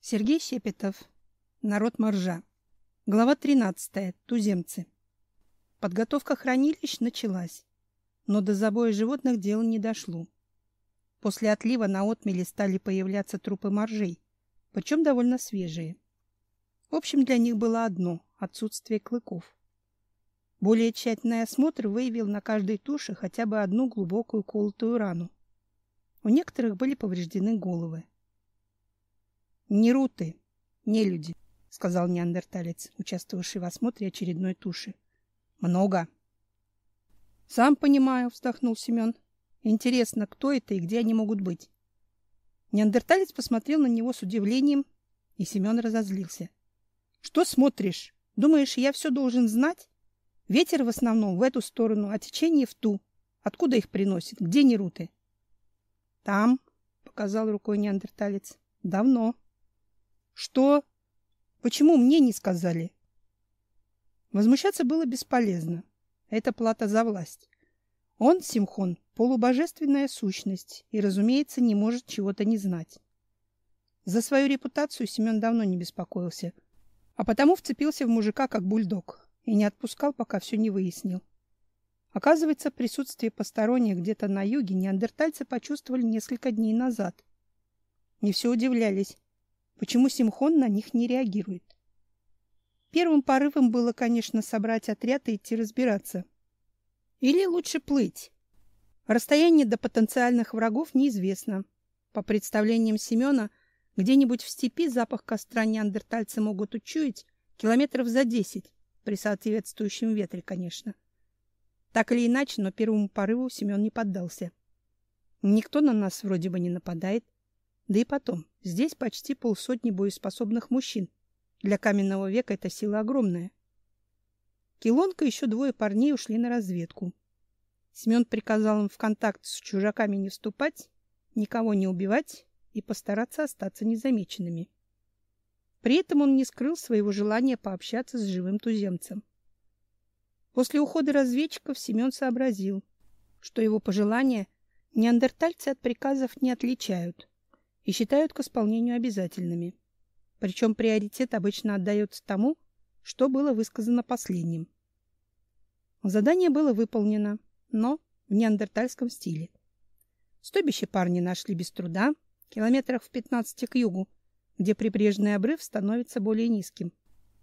Сергей Щепетов. Народ Моржа. Глава 13. Туземцы. Подготовка хранилищ началась, но до забоя животных дело не дошло. После отлива на отмеле стали появляться трупы моржей, причем довольно свежие. В общем, для них было одно — отсутствие клыков. Более тщательный осмотр выявил на каждой туше хотя бы одну глубокую колотую рану. У некоторых были повреждены головы. «Не руты, не люди», — сказал неандерталец, участвовавший в осмотре очередной туши. «Много». «Сам понимаю», — вздохнул Семен. «Интересно, кто это и где они могут быть?» Неандерталец посмотрел на него с удивлением, и Семен разозлился. «Что смотришь? Думаешь, я все должен знать? Ветер в основном в эту сторону, а течение в ту. Откуда их приносит? Где неруты? Там, показал рукой неандерталец. Давно. Что? Почему мне не сказали? Возмущаться было бесполезно. Это плата за власть. Он, Симхон, полубожественная сущность и, разумеется, не может чего-то не знать. За свою репутацию Семен давно не беспокоился, а потому вцепился в мужика как бульдог и не отпускал, пока все не выяснил. Оказывается, присутствие посторонних где-то на юге неандертальцы почувствовали несколько дней назад. Не все удивлялись, почему Симхон на них не реагирует. Первым порывом было, конечно, собрать отряд и идти разбираться. Или лучше плыть. Расстояние до потенциальных врагов неизвестно. По представлениям Семена, где-нибудь в степи запах костра неандертальцы могут учуять километров за десять, при соответствующем ветре, конечно. Так или иначе, но первому порыву Семен не поддался. Никто на нас вроде бы не нападает. Да и потом, здесь почти полсотни боеспособных мужчин. Для каменного века эта сила огромная. Килонка и еще двое парней ушли на разведку. Семен приказал им в контакт с чужаками не вступать, никого не убивать и постараться остаться незамеченными. При этом он не скрыл своего желания пообщаться с живым туземцем. После ухода разведчиков Семен сообразил, что его пожелания неандертальцы от приказов не отличают и считают к исполнению обязательными. Причем приоритет обычно отдается тому, что было высказано последним. Задание было выполнено, но в неандертальском стиле. Стойбище парни нашли без труда, километрах в 15 к югу, где прибрежный обрыв становится более низким.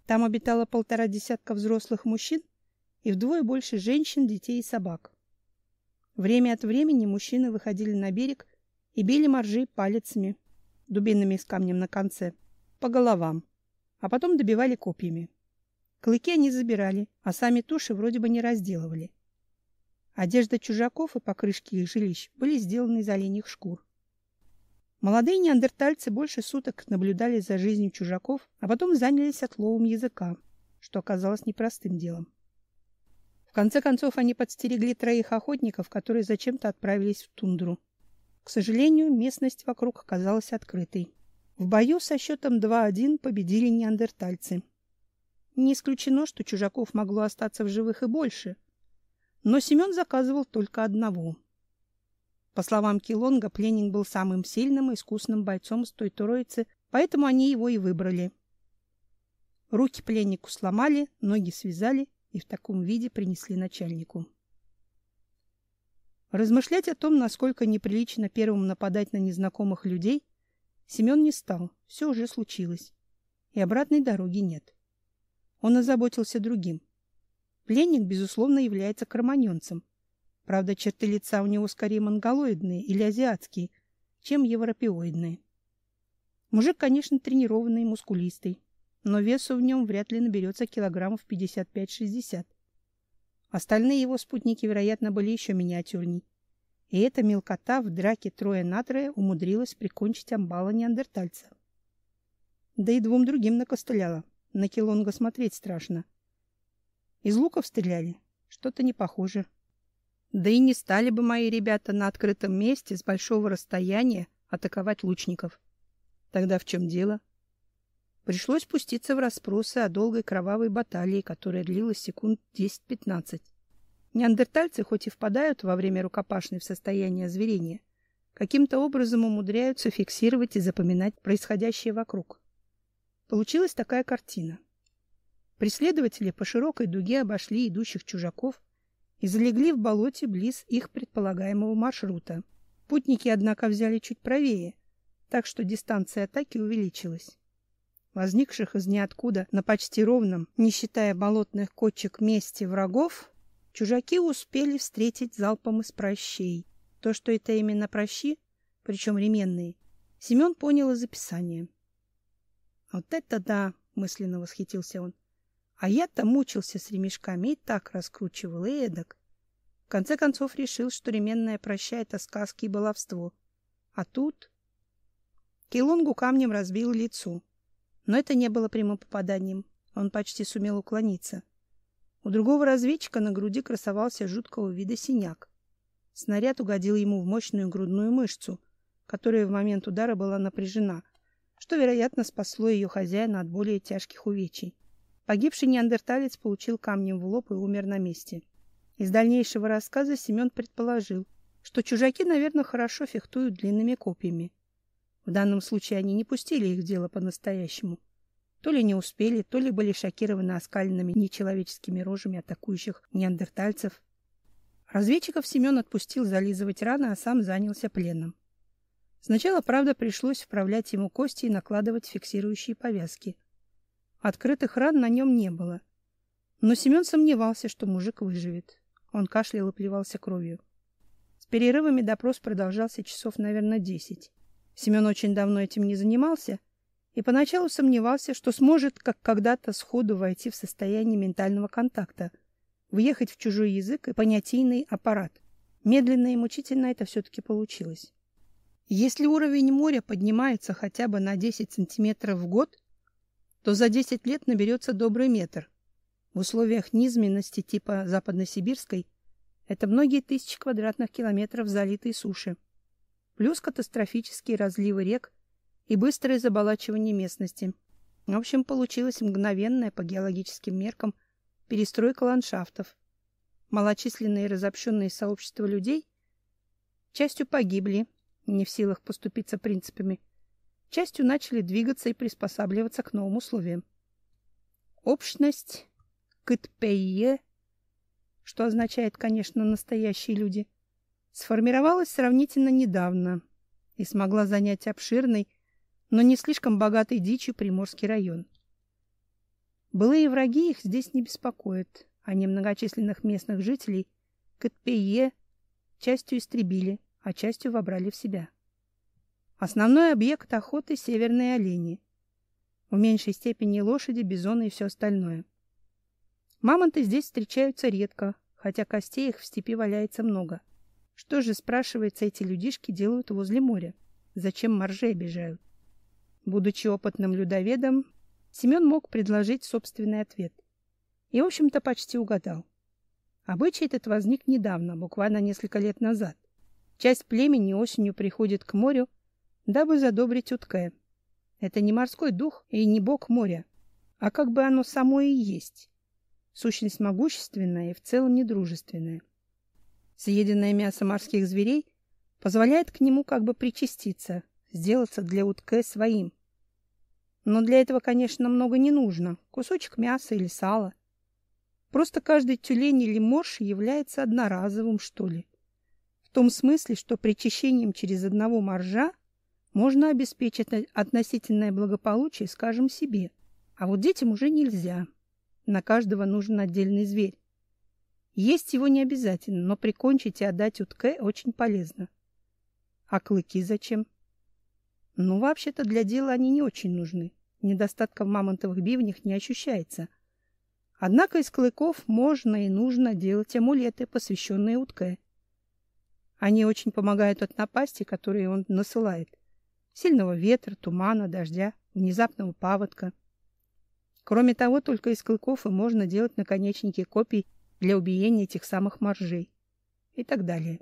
Там обитало полтора десятка взрослых мужчин и вдвое больше женщин, детей и собак. Время от времени мужчины выходили на берег и били моржей палецами, дубинами с камнем на конце, по головам, а потом добивали копьями. Клыки они забирали, а сами туши вроде бы не разделывали. Одежда чужаков и покрышки их жилищ были сделаны из оленьих шкур. Молодые неандертальцы больше суток наблюдали за жизнью чужаков, а потом занялись отловом языка, что оказалось непростым делом. В конце концов они подстерегли троих охотников, которые зачем-то отправились в тундру. К сожалению, местность вокруг оказалась открытой. В бою со счетом 2-1 победили неандертальцы. Не исключено, что чужаков могло остаться в живых и больше. Но Семен заказывал только одного — по словам Килонга, пленник был самым сильным и искусным бойцом с той троицы, поэтому они его и выбрали. Руки пленнику сломали, ноги связали и в таком виде принесли начальнику. Размышлять о том, насколько неприлично первым нападать на незнакомых людей, Семен не стал. Все уже случилось. И обратной дороги нет. Он озаботился другим. Пленник, безусловно, является кроманьонцем. Правда, черты лица у него скорее монголоидные или азиатские, чем европеоидные. Мужик, конечно, тренированный мускулистый, но весу в нем вряд ли наберется килограммов 55-60. Остальные его спутники, вероятно, были еще миниатюрней. И эта мелкота в драке трое на трое умудрилась прикончить амбала неандертальца. Да и двум другим накостыляла. На Килонга смотреть страшно. Из луков стреляли? Что-то не похоже. Да и не стали бы мои ребята на открытом месте с большого расстояния атаковать лучников. Тогда в чем дело? Пришлось пуститься в расспросы о долгой кровавой баталии, которая длилась секунд 10-15. Неандертальцы хоть и впадают во время рукопашной в состояние озверения, каким-то образом умудряются фиксировать и запоминать происходящее вокруг. Получилась такая картина. Преследователи по широкой дуге обошли идущих чужаков и залегли в болоте близ их предполагаемого маршрута. Путники, однако, взяли чуть правее, так что дистанция атаки увеличилась. Возникших из ниоткуда на почти ровном, не считая болотных кочек, месте врагов, чужаки успели встретить залпом из прощей. То, что это именно прощи, причем ременные, Семен понял из описания. «Вот это да!» — мысленно восхитился он. «А я-то мучился с ремешками и так раскручивал, и эдак. В конце концов решил, что ременная проща — это сказки и баловство. А тут...» Килонгу камнем разбил лицо. Но это не было прямым попаданием. Он почти сумел уклониться. У другого разведчика на груди красовался жуткого вида синяк. Снаряд угодил ему в мощную грудную мышцу, которая в момент удара была напряжена, что, вероятно, спасло ее хозяина от более тяжких увечий. Погибший неандерталец получил камнем в лоб и умер на месте. Из дальнейшего рассказа Семен предположил, что чужаки, наверное, хорошо фехтуют длинными копьями. В данном случае они не пустили их в дело по-настоящему. То ли не успели, то ли были шокированы оскаленными нечеловеческими рожами атакующих неандертальцев. Разведчиков Семен отпустил зализывать раны, а сам занялся пленом. Сначала, правда, пришлось вправлять ему кости и накладывать фиксирующие повязки. Открытых ран на нем не было. Но Семен сомневался, что мужик выживет. Он кашлял и плевался кровью. С перерывами допрос продолжался часов, наверное, десять. Семен очень давно этим не занимался и поначалу сомневался, что сможет, как когда-то, сходу войти в состояние ментального контакта, въехать в чужой язык и понятийный аппарат. Медленно и мучительно это все-таки получилось. Если уровень моря поднимается хотя бы на 10 сантиметров в год, то за 10 лет наберется добрый метр. В условиях низменности типа западносибирской это многие тысячи квадратных километров залитой суши. Плюс катастрофические разливы рек и быстрое заболачивание местности. В общем, получилась мгновенная по геологическим меркам перестройка ландшафтов. Малочисленные разобщенные сообщества людей частью погибли, не в силах поступиться принципами, частью начали двигаться и приспосабливаться к новым условиям. Общность Кытпейе, что означает, конечно, настоящие люди, сформировалась сравнительно недавно и смогла занять обширный, но не слишком богатый дичью Приморский район. Былые враги их здесь не беспокоят, а немногочисленных местных жителей Кытпейе частью истребили, а частью вобрали в себя. Основной объект охоты — северные олени. В меньшей степени лошади, бизоны и все остальное. Мамонты здесь встречаются редко, хотя костей их в степи валяется много. Что же, спрашивается, эти людишки делают возле моря? Зачем моржи обижают? Будучи опытным людоведом, Семен мог предложить собственный ответ. И, в общем-то, почти угадал. Обычай этот возник недавно, буквально несколько лет назад. Часть племени осенью приходит к морю, дабы задобрить утке. Это не морской дух и не бог моря, а как бы оно само и есть. Сущность могущественная и в целом недружественная. Съеденное мясо морских зверей позволяет к нему как бы причаститься, сделаться для утке своим. Но для этого, конечно, много не нужно. Кусочек мяса или сала. Просто каждый тюлень или морж является одноразовым, что ли том смысле, что причащением через одного моржа можно обеспечить относительное благополучие, скажем, себе. А вот детям уже нельзя. На каждого нужен отдельный зверь. Есть его не обязательно, но прикончить и отдать утке очень полезно. А клыки зачем? Ну, вообще-то для дела они не очень нужны. Недостатка в мамонтовых бивнях не ощущается. Однако из клыков можно и нужно делать амулеты, посвященные утке. Они очень помогают от напасти, которые он насылает. Сильного ветра, тумана, дождя, внезапного паводка. Кроме того, только из клыков и можно делать наконечники копий для убиения этих самых моржей. И так далее.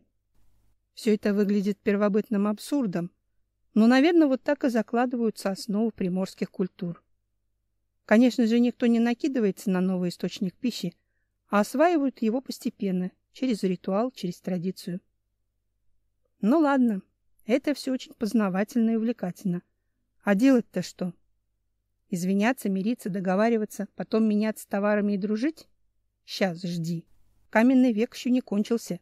Все это выглядит первобытным абсурдом, но, наверное, вот так и закладываются основы приморских культур. Конечно же, никто не накидывается на новый источник пищи, а осваивают его постепенно, через ритуал, через традицию. Ну ладно, это все очень познавательно и увлекательно. А делать-то что? Извиняться, мириться, договариваться, потом меняться товарами и дружить? Сейчас, жди. Каменный век еще не кончился.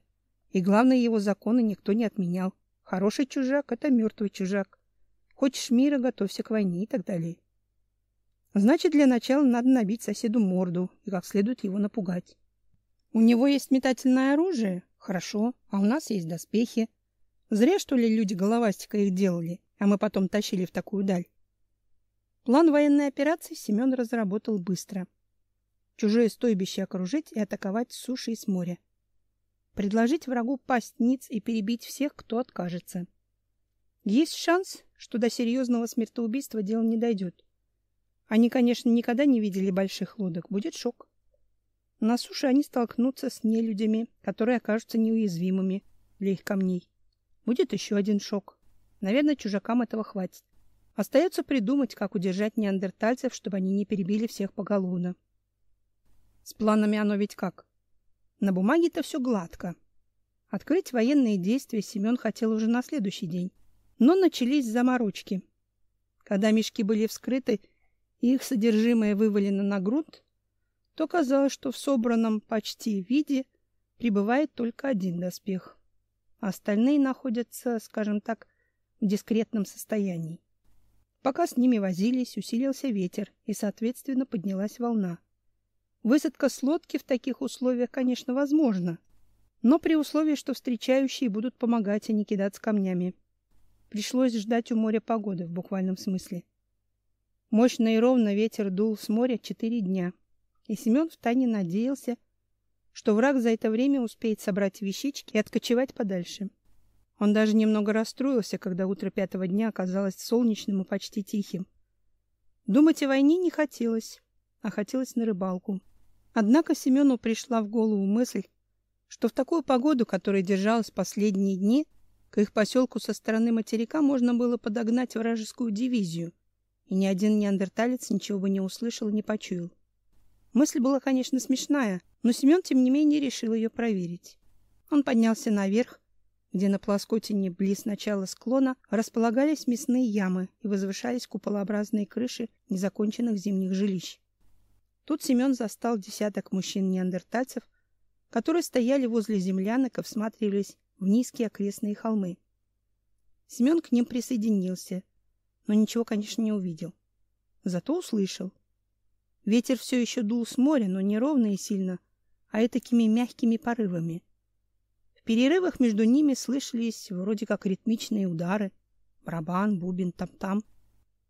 И главное, его законы никто не отменял. Хороший чужак — это мертвый чужак. Хочешь мира, готовься к войне и так далее. Значит, для начала надо набить соседу морду и как следует его напугать. У него есть метательное оружие? Хорошо. А у нас есть доспехи. Зря, что ли, люди головастика их делали, а мы потом тащили в такую даль. План военной операции Семен разработал быстро. Чужое стойбище окружить и атаковать с суши и с моря. Предложить врагу пасть ниц и перебить всех, кто откажется. Есть шанс, что до серьезного смертоубийства дело не дойдет. Они, конечно, никогда не видели больших лодок. Будет шок. На суше они столкнутся с нелюдями, которые окажутся неуязвимыми для их камней. Будет еще один шок. Наверное, чужакам этого хватит. Остается придумать, как удержать неандертальцев, чтобы они не перебили всех поголовно. С планами оно ведь как? На бумаге-то все гладко. Открыть военные действия Семен хотел уже на следующий день. Но начались заморочки. Когда мешки были вскрыты и их содержимое вывалено на грунт, то казалось, что в собранном почти виде пребывает только один доспех. Остальные находятся, скажем так, в дискретном состоянии. Пока с ними возились, усилился ветер, и, соответственно, поднялась волна. Высадка с лодки в таких условиях, конечно, возможна, но при условии, что встречающие будут помогать, а не кидаться камнями. Пришлось ждать у моря погоды, в буквальном смысле. Мощно и ровно ветер дул с моря четыре дня, и Семен втайне надеялся, что враг за это время успеет собрать вещички и откочевать подальше. Он даже немного расстроился, когда утро пятого дня оказалось солнечным и почти тихим. Думать о войне не хотелось, а хотелось на рыбалку. Однако Семену пришла в голову мысль, что в такую погоду, которая держалась последние дни, к их поселку со стороны материка можно было подогнать вражескую дивизию, и ни один неандерталец ничего бы не услышал и не почуял. Мысль была, конечно, смешная, но Семен, тем не менее, решил ее проверить. Он поднялся наверх, где на плоскотине близ начала склона располагались мясные ямы и возвышались куполообразные крыши незаконченных зимних жилищ. Тут Семен застал десяток мужчин-неандертальцев, которые стояли возле землянок и всматривались в низкие окрестные холмы. Семен к ним присоединился, но ничего, конечно, не увидел. Зато услышал. Ветер все еще дул с моря, но не ровно и сильно, а такими мягкими порывами. В перерывах между ними слышались вроде как ритмичные удары. Барабан, бубен, там-там.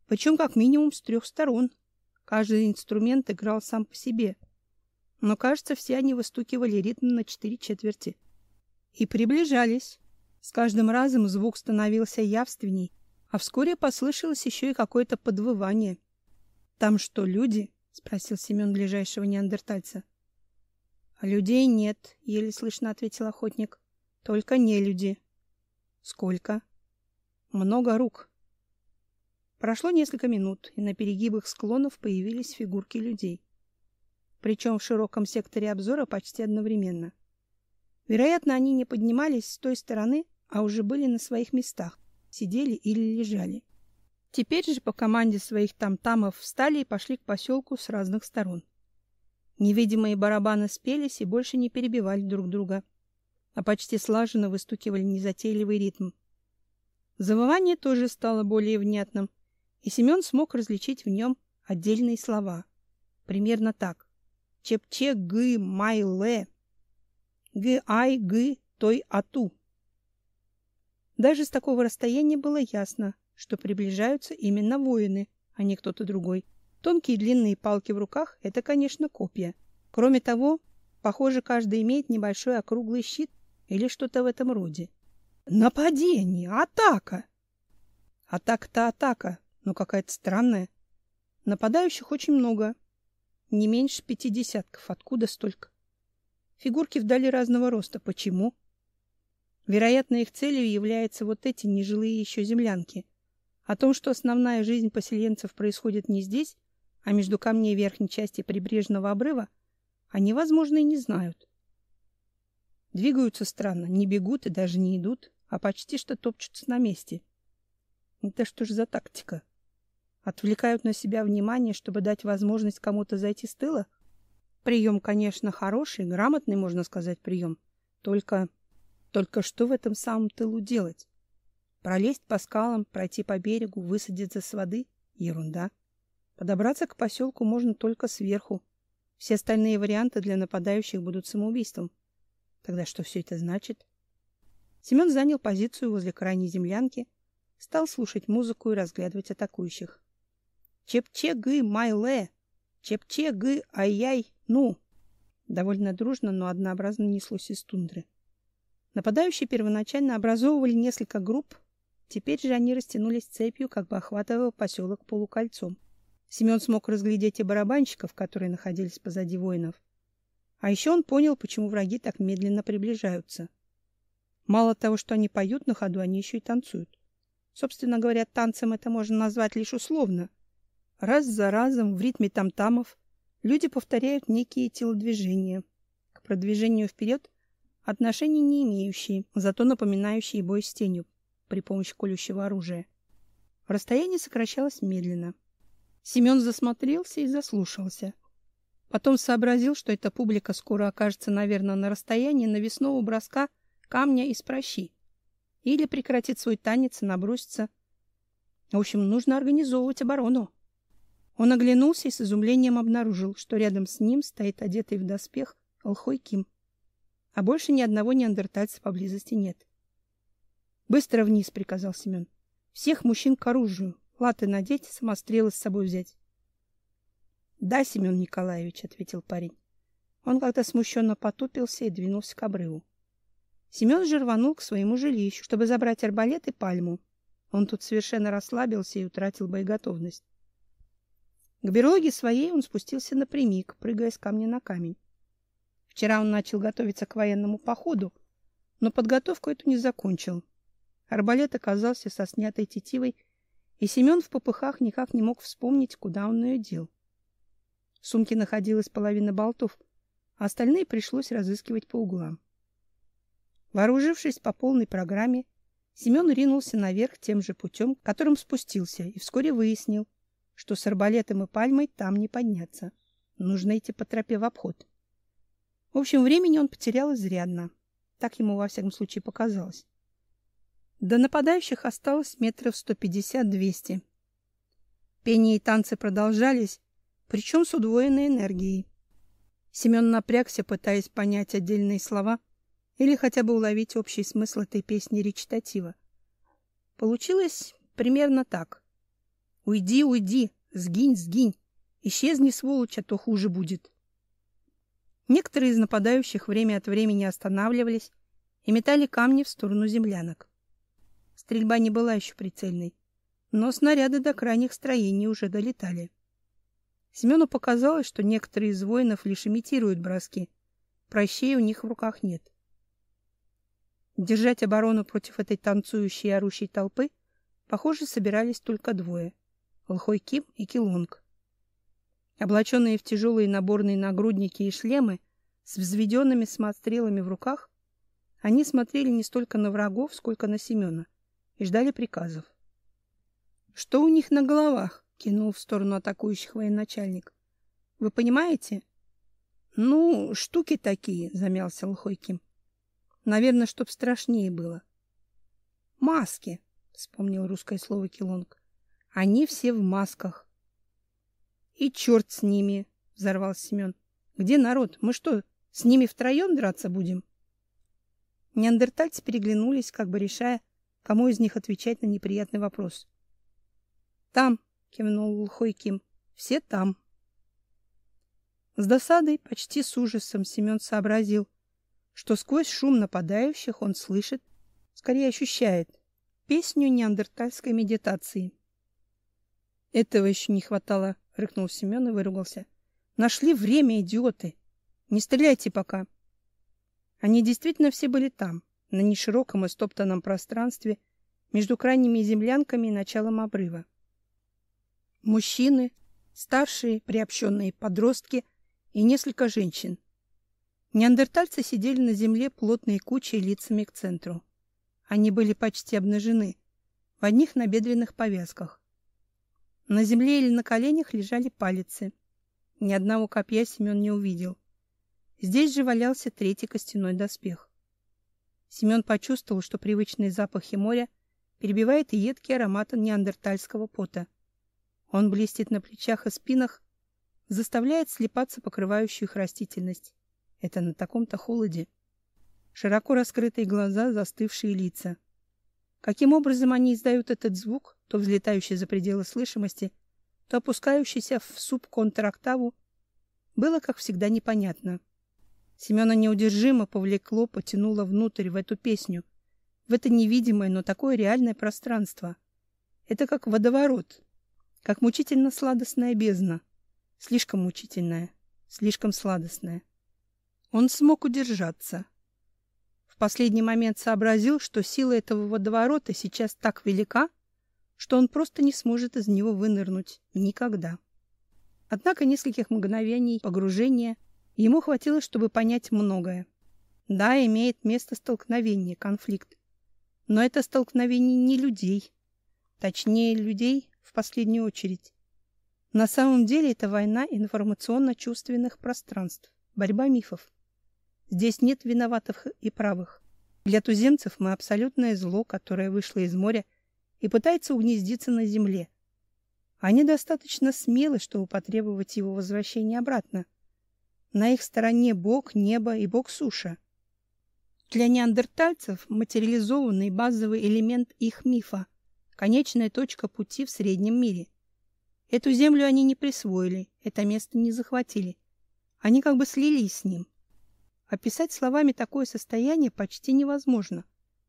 Причем как минимум с трех сторон. Каждый инструмент играл сам по себе. Но, кажется, все они выстукивали ритм на четыре четверти. И приближались. С каждым разом звук становился явственней, а вскоре послышалось еще и какое-то подвывание. «Там что, люди?» — спросил Семен ближайшего неандертальца. «А людей нет», — еле слышно ответил охотник. «Только не люди». «Сколько?» «Много рук». Прошло несколько минут, и на перегибах склонов появились фигурки людей. Причем в широком секторе обзора почти одновременно. Вероятно, они не поднимались с той стороны, а уже были на своих местах, сидели или лежали. Теперь же по команде своих там-тамов встали и пошли к поселку с разных сторон. Невидимые барабаны спелись и больше не перебивали друг друга, а почти слаженно выстукивали незатейливый ритм. Завывание тоже стало более внятным, и Семен смог различить в нем отдельные слова. Примерно так. Чепче гы майле Г-ай-гы той ату. Даже с такого расстояния было ясно, что приближаются именно воины, а не кто-то другой. Тонкие длинные палки в руках — это, конечно, копья. Кроме того, похоже, каждый имеет небольшой округлый щит или что-то в этом роде. Нападение! Атака! Атака-то атака, но какая-то странная. Нападающих очень много. Не меньше пяти десятков. Откуда столько? Фигурки вдали разного роста. Почему? Вероятно, их целью являются вот эти нежилые еще землянки. О том, что основная жизнь поселенцев происходит не здесь, а между камней верхней части прибрежного обрыва, они, возможно, и не знают. Двигаются странно, не бегут и даже не идут, а почти что топчутся на месте. Это что ж за тактика? Отвлекают на себя внимание, чтобы дать возможность кому-то зайти с тыла? Прием, конечно, хороший, грамотный, можно сказать, прием. Только... Только что в этом самом тылу делать? Пролезть по скалам, пройти по берегу, высадиться с воды? Ерунда. Подобраться к поселку можно только сверху. Все остальные варианты для нападающих будут самоубийством. Тогда что все это значит? Семен занял позицию возле крайней землянки, стал слушать музыку и разглядывать атакующих. Чепче-гы, майле! Чепче-гы, ай-яй, ну! Довольно дружно, но однообразно неслось из тундры. Нападающие первоначально образовывали несколько групп, теперь же они растянулись цепью, как бы охватывая поселок полукольцом. Семен смог разглядеть и барабанщиков, которые находились позади воинов. А еще он понял, почему враги так медленно приближаются. Мало того, что они поют на ходу, они еще и танцуют. Собственно говоря, танцем это можно назвать лишь условно. Раз за разом в ритме тамтамов люди повторяют некие телодвижения. К продвижению вперед отношения не имеющие, зато напоминающие бой с тенью при помощи колющего оружия. Расстояние сокращалось медленно. Семен засмотрелся и заслушался. Потом сообразил, что эта публика скоро окажется, наверное, на расстоянии навесного броска камня из прощи. Или прекратит свой танец и набросится. В общем, нужно организовывать оборону. Он оглянулся и с изумлением обнаружил, что рядом с ним стоит одетый в доспех Алхой Ким. А больше ни одного неандертальца поблизости нет. «Быстро вниз!» — приказал Семен. «Всех мужчин к оружию. Латы надеть, самострелы с собой взять. Да, Семен Николаевич, ответил парень. Он как-то смущенно потупился и двинулся к обрыву. Семен же рванул к своему жилищу, чтобы забрать арбалет и пальму. Он тут совершенно расслабился и утратил боеготовность. К берлоге своей он спустился напрямик, прыгая с камня на камень. Вчера он начал готовиться к военному походу, но подготовку эту не закончил. Арбалет оказался со снятой тетивой и Семен в попыхах никак не мог вспомнить, куда он ее дел. В сумке находилась половина болтов, а остальные пришлось разыскивать по углам. Вооружившись по полной программе, Семен ринулся наверх тем же путем, которым спустился, и вскоре выяснил, что с арбалетом и пальмой там не подняться. Нужно идти по тропе в обход. В общем, времени он потерял изрядно. Так ему во всяком случае показалось. До нападающих осталось метров сто пятьдесят-двести. Пение и танцы продолжались, причем с удвоенной энергией. Семен напрягся, пытаясь понять отдельные слова или хотя бы уловить общий смысл этой песни речитатива. Получилось примерно так. «Уйди, уйди, сгинь, сгинь, исчезни, сволочь, а то хуже будет». Некоторые из нападающих время от времени останавливались и метали камни в сторону землянок. Стрельба не была еще прицельной, но снаряды до крайних строений уже долетали. Семену показалось, что некоторые из воинов лишь имитируют броски. Прощей у них в руках нет. Держать оборону против этой танцующей и орущей толпы, похоже, собирались только двое — Лхой Ким и Килонг. Облаченные в тяжелые наборные нагрудники и шлемы, с взведенными самострелами в руках, они смотрели не столько на врагов, сколько на Семена и ждали приказов. Что у них на головах? кинул в сторону атакующих военачальник. Вы понимаете? Ну, штуки такие, замялся Лхойким. Наверное, чтоб страшнее было. Маски, вспомнил русское слово Килонг. Они все в масках. И черт с ними, взорвался Семен. Где народ? Мы что, с ними втроем драться будем? Неандертальцы переглянулись, как бы решая, Кому из них отвечать на неприятный вопрос? Там, кивнул глухой Ким. Все там. С досадой, почти с ужасом Семен сообразил, что сквозь шум нападающих он слышит, скорее ощущает, песню неандертальской медитации. Этого еще не хватало, рыкнул Семен и выругался. Нашли время, идиоты. Не стреляйте пока. Они действительно все были там на нешироком и стоптанном пространстве между крайними землянками и началом обрыва. Мужчины, старшие, приобщенные подростки и несколько женщин. Неандертальцы сидели на земле плотной кучей лицами к центру. Они были почти обнажены, в одних набедренных повязках. На земле или на коленях лежали палицы. Ни одного копья Семен не увидел. Здесь же валялся третий костяной доспех. Семен почувствовал, что привычные запахи моря перебивает едкий аромат неандертальского пота. Он блестит на плечах и спинах, заставляет слепаться покрывающую их растительность. Это на таком-то холоде. Широко раскрытые глаза, застывшие лица. Каким образом они издают этот звук, то взлетающий за пределы слышимости, то опускающийся в субконтрактаву, было, как всегда, непонятно. Семена неудержимо повлекло, потянуло внутрь в эту песню, в это невидимое, но такое реальное пространство. Это как водоворот, как мучительно сладостная бездна, слишком мучительная, слишком сладостная. Он смог удержаться. В последний момент сообразил, что сила этого водоворота сейчас так велика, что он просто не сможет из него вынырнуть никогда. Однако нескольких мгновений погружения ему хватило, чтобы понять многое. Да, имеет место столкновение, конфликт. Но это столкновение не людей. Точнее, людей в последнюю очередь. На самом деле это война информационно-чувственных пространств, борьба мифов. Здесь нет виноватых и правых. Для туземцев мы абсолютное зло, которое вышло из моря и пытается угнездиться на земле. Они достаточно смелы, чтобы потребовать его возвращения обратно. На их стороне Бог, небо и Бог суша. Для неандертальцев материализованный базовый элемент их мифа, конечная точка пути в среднем мире. Эту землю они не присвоили, это место не захватили. Они как бы слились с ним. Описать словами такое состояние почти невозможно.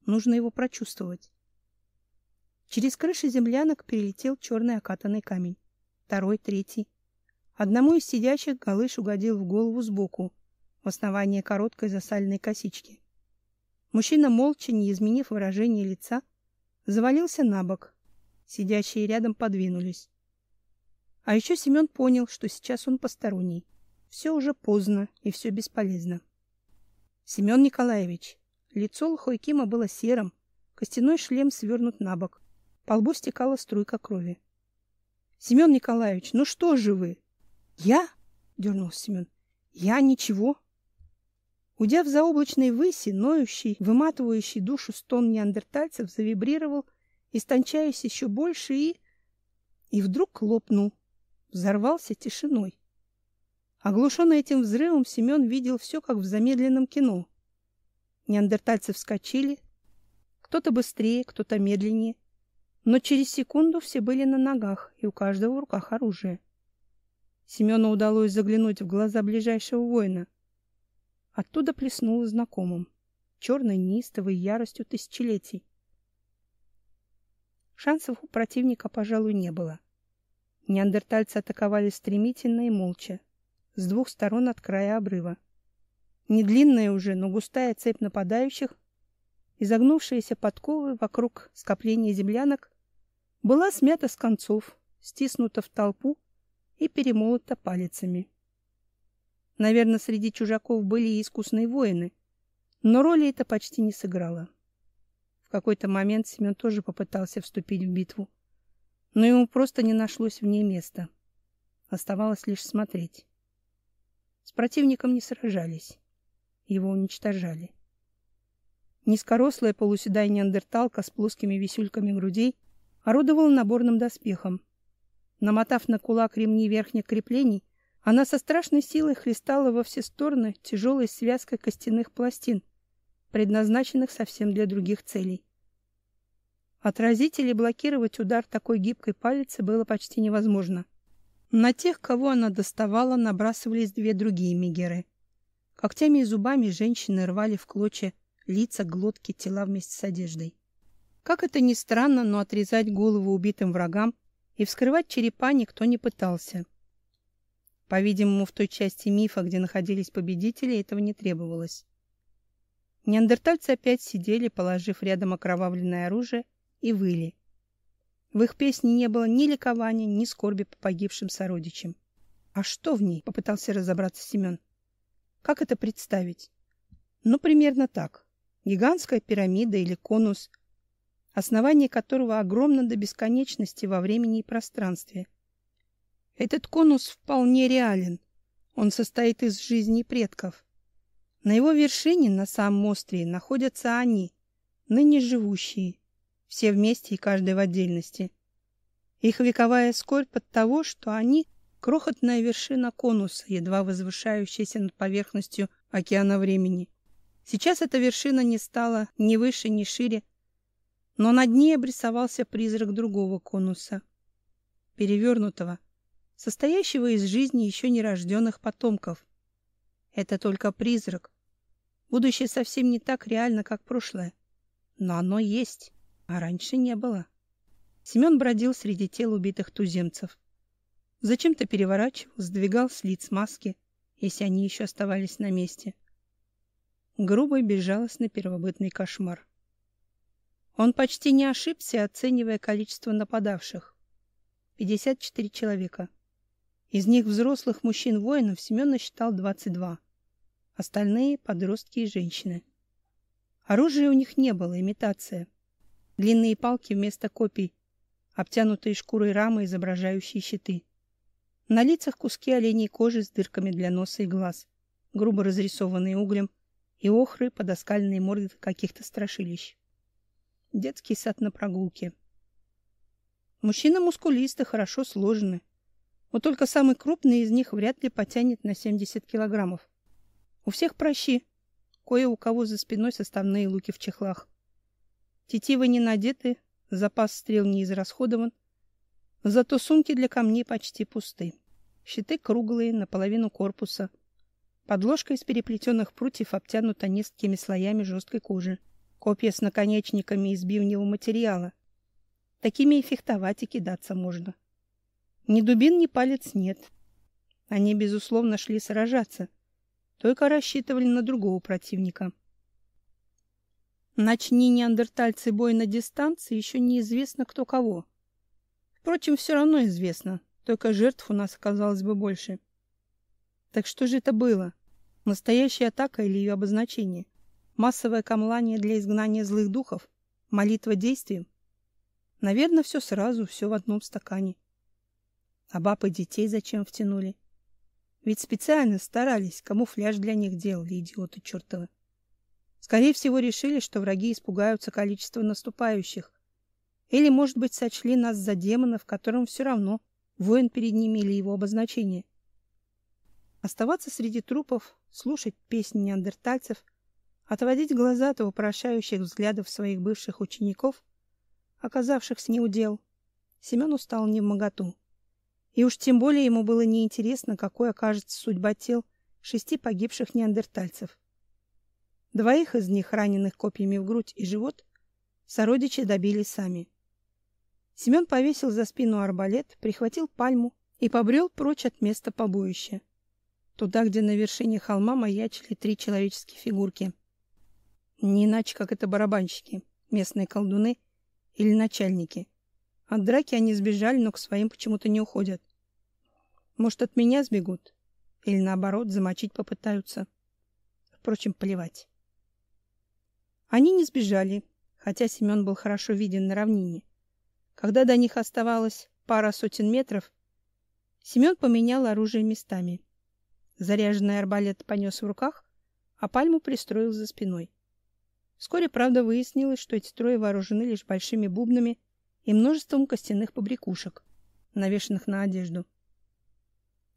Нужно его прочувствовать. Через крыши землянок перелетел черный окатанный камень. Второй, третий. Одному из сидящих галыш угодил в голову сбоку, в основание короткой засаленной косички. Мужчина, молча, не изменив выражение лица, завалился на бок. Сидящие рядом подвинулись. А еще Семен понял, что сейчас он посторонний. Все уже поздно и все бесполезно. Семен Николаевич. Лицо Лохойкима было серым, костяной шлем свернут на бок. По лбу стекала струйка крови. Семен Николаевич, ну что же вы? Я? дернулся Семен. Я ничего. Удя в заоблачной выси, ноющий, выматывающий душу стон неандертальцев завибрировал, истончаясь еще больше и... И вдруг лопнул, взорвался тишиной. Оглушенный этим взрывом, Семен видел все, как в замедленном кино. Неандертальцы вскочили, кто-то быстрее, кто-то медленнее, но через секунду все были на ногах, и у каждого в руках оружие. Семену удалось заглянуть в глаза ближайшего воина. Оттуда плеснуло знакомым, черной неистовой яростью тысячелетий. Шансов у противника, пожалуй, не было. Неандертальцы атаковали стремительно и молча, с двух сторон от края обрыва. Не длинная уже, но густая цепь нападающих, изогнувшиеся подковы вокруг скопления землянок, была смята с концов, стиснута в толпу и перемолота палицами. Наверное, среди чужаков были и искусные воины, но роли это почти не сыграло. В какой-то момент Семен тоже попытался вступить в битву, но ему просто не нашлось в ней места. Оставалось лишь смотреть. С противником не сражались, его уничтожали. Низкорослая полуседая неандерталка с плоскими висюльками грудей орудовала наборным доспехом. Намотав на кулак ремни верхних креплений, она со страшной силой хлестала во все стороны тяжелой связкой костяных пластин, предназначенных совсем для других целей. Отразить или блокировать удар такой гибкой палицы было почти невозможно. На тех, кого она доставала, набрасывались две другие мигеры. Когтями и зубами женщины рвали в клочья лица, глотки, тела вместе с одеждой. Как это ни странно, но отрезать голову убитым врагам и вскрывать черепа никто не пытался. По-видимому, в той части мифа, где находились победители, этого не требовалось. Неандертальцы опять сидели, положив рядом окровавленное оружие, и выли. В их песне не было ни ликования, ни скорби по погибшим сородичам. А что в ней? Попытался разобраться Семен. Как это представить? Ну, примерно так. Гигантская пирамида или конус. Основание которого огромно до бесконечности во времени и пространстве. Этот конус вполне реален. Он состоит из жизни предков. На его вершине, на самом острове, находятся они, ныне живущие, все вместе и каждый в отдельности. Их вековая скорбь от того, что они — крохотная вершина конуса, едва возвышающаяся над поверхностью океана времени. Сейчас эта вершина не стала ни выше, ни шире, но над ней обрисовался призрак другого конуса, перевернутого, состоящего из жизни еще нерожденных потомков. Это только призрак. Будущее совсем не так реально, как прошлое. Но оно есть, а раньше не было. Семен бродил среди тел убитых туземцев. Зачем-то переворачивал, сдвигал с лиц маски, если они еще оставались на месте. Грубый, безжалостный первобытный кошмар. Он почти не ошибся, оценивая количество нападавших. 54 человека. Из них взрослых мужчин-воинов Семен насчитал 22. Остальные — подростки и женщины. Оружия у них не было, имитация. Длинные палки вместо копий, обтянутые шкурой рамы, изображающие щиты. На лицах куски оленей кожи с дырками для носа и глаз, грубо разрисованные углем, и охры подоскальные морды каких-то страшилищ. Детский сад на прогулке. Мужчины мускулисты, хорошо сложены. Вот только самый крупный из них вряд ли потянет на 70 килограммов. У всех прощи. Кое у кого за спиной составные луки в чехлах. Тетивы не надеты, запас стрел не израсходован. Зато сумки для камней почти пусты. Щиты круглые, наполовину корпуса — Подложка из переплетенных прутьев обтянута несколькими слоями жесткой кожи. Копья с наконечниками из бивневого материала. Такими и фехтовать и кидаться можно. Ни дубин, ни палец нет. Они, безусловно, шли сражаться. Только рассчитывали на другого противника. Начни неандертальцы бой на дистанции, еще неизвестно кто кого. Впрочем, все равно известно, только жертв у нас оказалось бы больше. — так что же это было? Настоящая атака или ее обозначение? Массовое камлание для изгнания злых духов? Молитва действием? Наверное, все сразу, все в одном стакане. А баб и детей зачем втянули? Ведь специально старались, камуфляж для них делали, идиоты чертовы. Скорее всего, решили, что враги испугаются количества наступающих. Или, может быть, сочли нас за демонов, которым все равно, воин перед ними или его обозначение. Оставаться среди трупов, слушать песни неандертальцев, отводить глаза от вопрошающих взглядов своих бывших учеников, оказавшихся неудел, Семену стал невмоготу. И уж тем более ему было неинтересно, какой окажется судьба тел шести погибших неандертальцев. Двоих из них, раненых копьями в грудь и живот, сородичи добили сами. Семен повесил за спину арбалет, прихватил пальму и побрел прочь от места побоища туда, где на вершине холма маячили три человеческие фигурки. Не иначе, как это барабанщики, местные колдуны или начальники. От драки они сбежали, но к своим почему-то не уходят. Может, от меня сбегут? Или наоборот, замочить попытаются? Впрочем, плевать. Они не сбежали, хотя Семен был хорошо виден на равнине. Когда до них оставалось пара сотен метров, Семен поменял оружие местами. Заряженный арбалет понес в руках, а пальму пристроил за спиной. Вскоре, правда, выяснилось, что эти трое вооружены лишь большими бубнами и множеством костяных побрякушек, навешанных на одежду.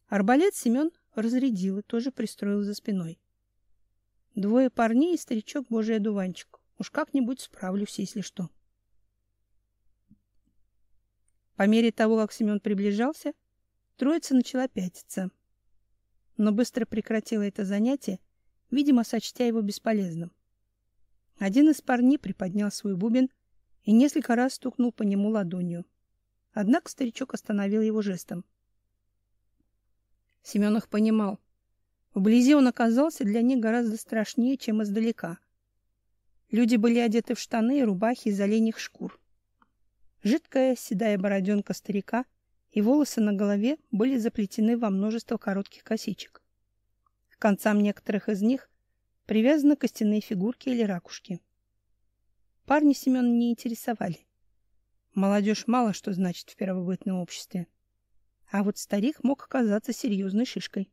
Арбалет Семен разрядил и тоже пристроил за спиной. Двое парней и старичок Божий одуванчик. Уж как-нибудь справлюсь, если что. По мере того, как Семен приближался, троица начала пятиться — но быстро прекратила это занятие, видимо, сочтя его бесполезным. Один из парней приподнял свой бубен и несколько раз стукнул по нему ладонью. Однако старичок остановил его жестом. Семен их понимал. Вблизи он оказался для них гораздо страшнее, чем издалека. Люди были одеты в штаны и рубахи из оленьих шкур. Жидкая седая бороденка старика — и волосы на голове были заплетены во множество коротких косичек. К концам некоторых из них привязаны костяные фигурки или ракушки. парни Семена не интересовали. Молодежь мало что значит в первобытном обществе. А вот старик мог оказаться серьезной шишкой.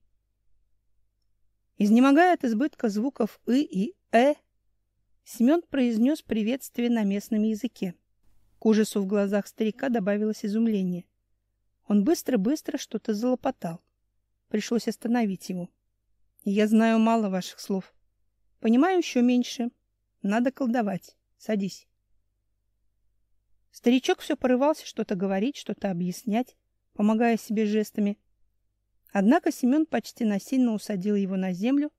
Изнемогая от избытка звуков «ы» и «э», Семен произнес приветствие на местном языке. К ужасу в глазах старика добавилось изумление. Он быстро-быстро что-то залопотал. Пришлось остановить его. «Я знаю мало ваших слов. Понимаю еще меньше. Надо колдовать. Садись». Старичок все порывался что-то говорить, что-то объяснять, помогая себе жестами. Однако Семен почти насильно усадил его на землю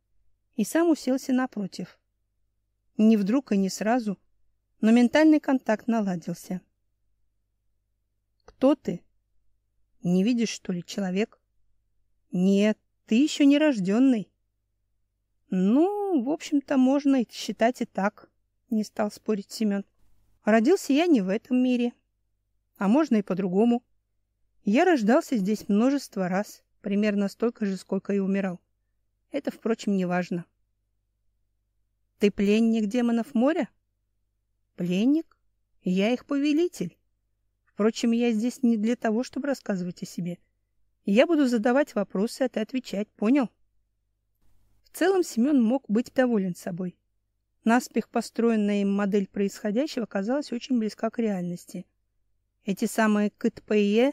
и сам уселся напротив. Не вдруг и не сразу, но ментальный контакт наладился. «Кто ты? Не видишь, что ли, человек?» «Нет, ты еще не рожденный». «Ну, в общем-то, можно считать и так», — не стал спорить Семен. «Родился я не в этом мире, а можно и по-другому. Я рождался здесь множество раз, примерно столько же, сколько и умирал. Это, впрочем, не важно. Ты пленник демонов моря? Пленник? Я их повелитель. Впрочем, я здесь не для того, чтобы рассказывать о себе. Я буду задавать вопросы, а ты отвечать, понял? В целом Семен мог быть доволен собой. Наспех построенная им модель происходящего казалась очень близка к реальности. Эти самые КТПЕ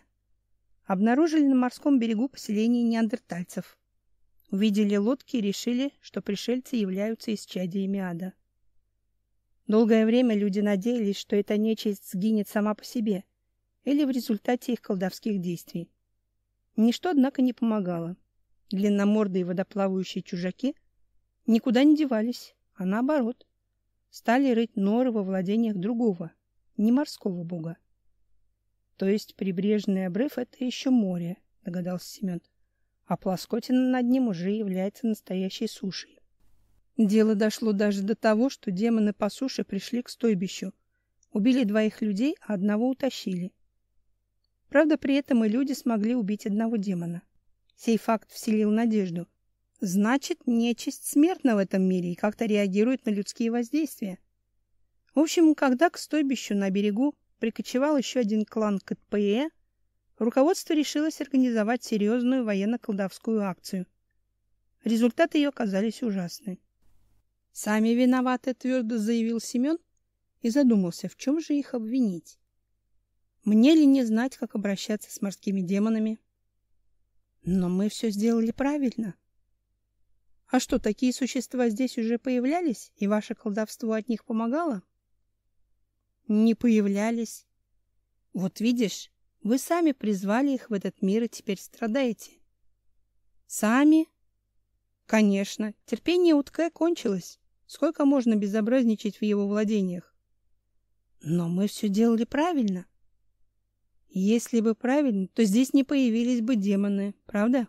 обнаружили на морском берегу поселение неандертальцев. Увидели лодки и решили, что пришельцы являются исчадиями ада. Долгое время люди надеялись, что эта нечисть сгинет сама по себе или в результате их колдовских действий. Ничто, однако, не помогало. Длинномордые водоплавающие чужаки никуда не девались, а наоборот, стали рыть норы во владениях другого, не морского бога. То есть прибрежный обрыв — это еще море, догадался Семен а плоскотина над ним уже является настоящей сушей. Дело дошло даже до того, что демоны по суше пришли к стойбищу, убили двоих людей, а одного утащили. Правда, при этом и люди смогли убить одного демона. Сей факт вселил надежду. Значит, нечисть смертна в этом мире и как-то реагирует на людские воздействия. В общем, когда к стойбищу на берегу прикочевал еще один клан КТПЕ, руководство решилось организовать серьезную военно-колдовскую акцию. Результаты ее оказались ужасны. «Сами виноваты», — твердо заявил Семен и задумался, в чем же их обвинить. Мне ли не знать, как обращаться с морскими демонами? Но мы все сделали правильно. А что, такие существа здесь уже появлялись, и ваше колдовство от них помогало? Не появлялись. Вот видишь, вы сами призвали их в этот мир и теперь страдаете. Сами? Конечно. Терпение у Ткэ кончилось. Сколько можно безобразничать в его владениях? Но мы все делали правильно. Если бы правильно, то здесь не появились бы демоны, правда?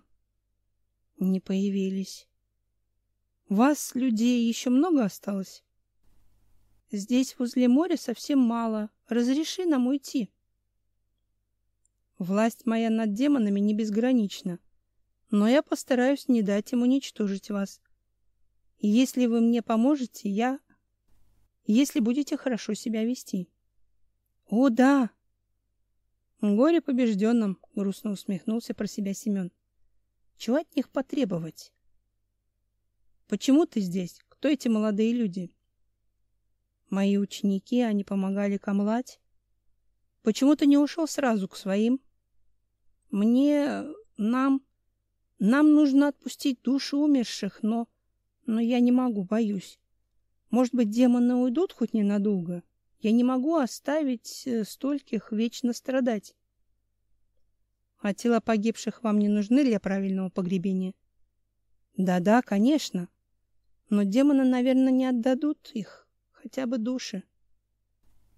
Не появились. Вас, людей, еще много осталось? Здесь возле моря совсем мало. Разреши нам уйти. Власть моя над демонами не безгранична, но я постараюсь не дать им уничтожить вас. Если вы мне поможете, я... Если будете хорошо себя вести. О, да! Горе побежденным, грустно усмехнулся про себя Семен. Чего от них потребовать? Почему ты здесь? Кто эти молодые люди? Мои ученики, они помогали камлать. Почему ты не ушел сразу к своим? Мне... нам... нам нужно отпустить души умерших, но... но я не могу, боюсь. Может быть, демоны уйдут хоть ненадолго? Я не могу оставить э, стольких вечно страдать. А тела погибших вам не нужны для правильного погребения? Да-да, конечно. Но демоны, наверное, не отдадут их, хотя бы души.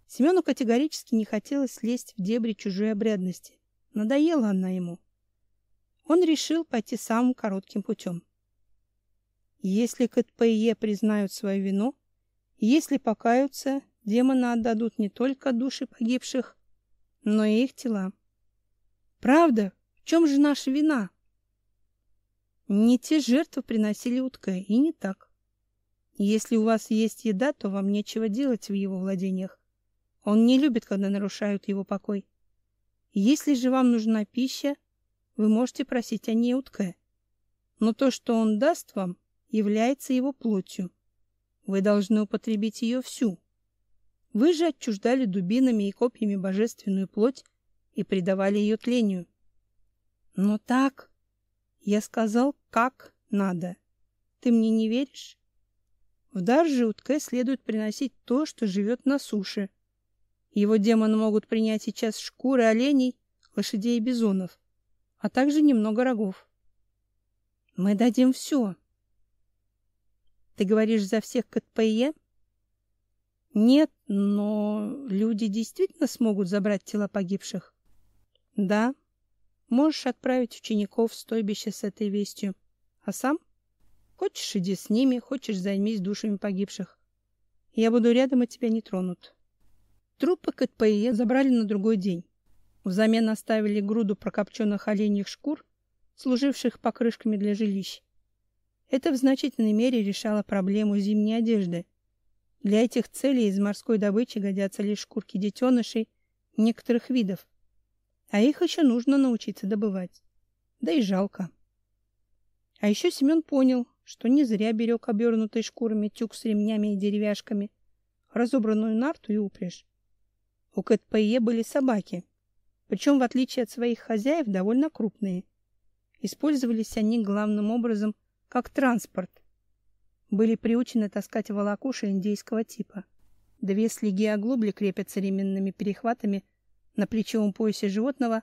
Семену категорически не хотелось лезть в дебри чужой обрядности. Надоела она ему. Он решил пойти самым коротким путем. Если КТПЕ признают свою вину, если покаются, демоны отдадут не только души погибших, но и их тела. Правда? В чем же наша вина? Не те жертвы приносили утка, и не так. Если у вас есть еда, то вам нечего делать в его владениях. Он не любит, когда нарушают его покой. Если же вам нужна пища, вы можете просить о ней у Ткэ. Но то, что он даст вам, является его плотью. Вы должны употребить ее всю. Вы же отчуждали дубинами и копьями божественную плоть и предавали ее тлению. Но так... Я сказал, как надо. Ты мне не веришь? В дар же Утке следует приносить то, что живет на суше. Его демоны могут принять сейчас шкуры оленей, лошадей и бизонов, а также немного рогов. Мы дадим все. Ты говоришь за всех КТПЕ? Нет, но люди действительно смогут забрать тела погибших. Да. Можешь отправить учеников в стойбище с этой вестью. А сам? Хочешь, иди с ними, хочешь, займись душами погибших. Я буду рядом, и тебя не тронут. Трупы КТПЕ забрали на другой день. Взамен оставили груду прокопченных оленьих шкур, служивших покрышками для жилищ. Это в значительной мере решало проблему зимней одежды. Для этих целей из морской добычи годятся лишь шкурки детенышей некоторых видов, а их еще нужно научиться добывать. Да и жалко. А еще Семен понял, что не зря берег обернутый шкурами тюк с ремнями и деревяшками, разобранную нарту и упряжь. У КТПЕ были собаки, причем, в отличие от своих хозяев, довольно крупные. Использовались они главным образом как транспорт. Были приучены таскать волокуши индейского типа. Две слеги оглобли крепятся ременными перехватами на плечевом поясе животного,